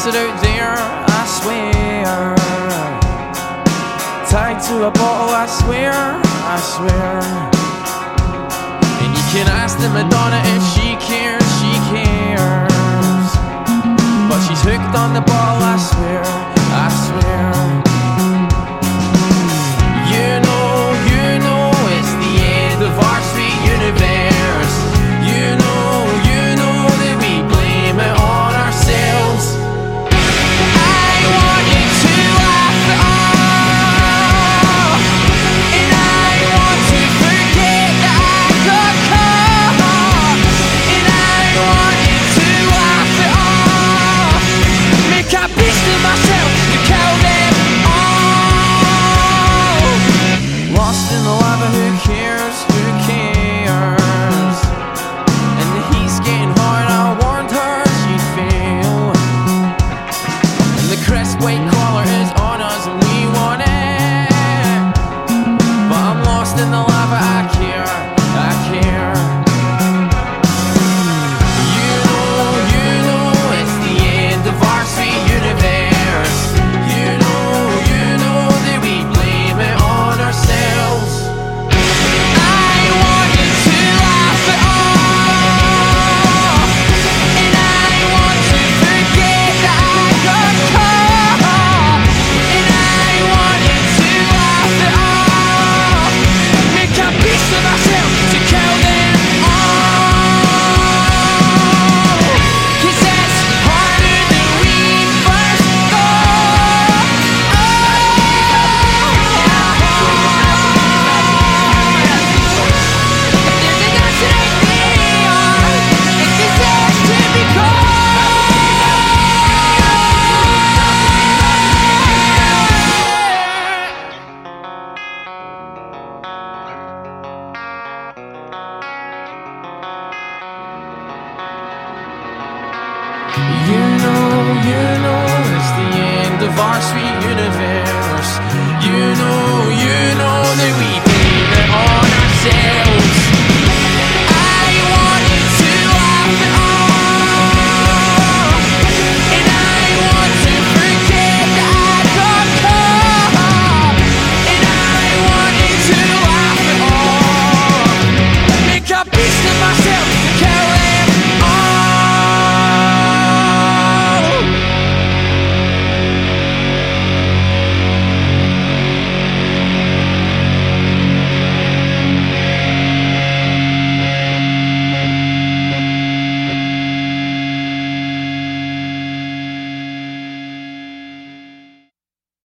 sit out there, I swear. Tied to a bottle, I swear, I swear. And you can ask the Madonna if she cares, she cares. But she's hooked on the ball, I swear, I swear. lost in the lava. You know, you know, it's the end of our sweet universe. You know, you know that we blame it on ourselves.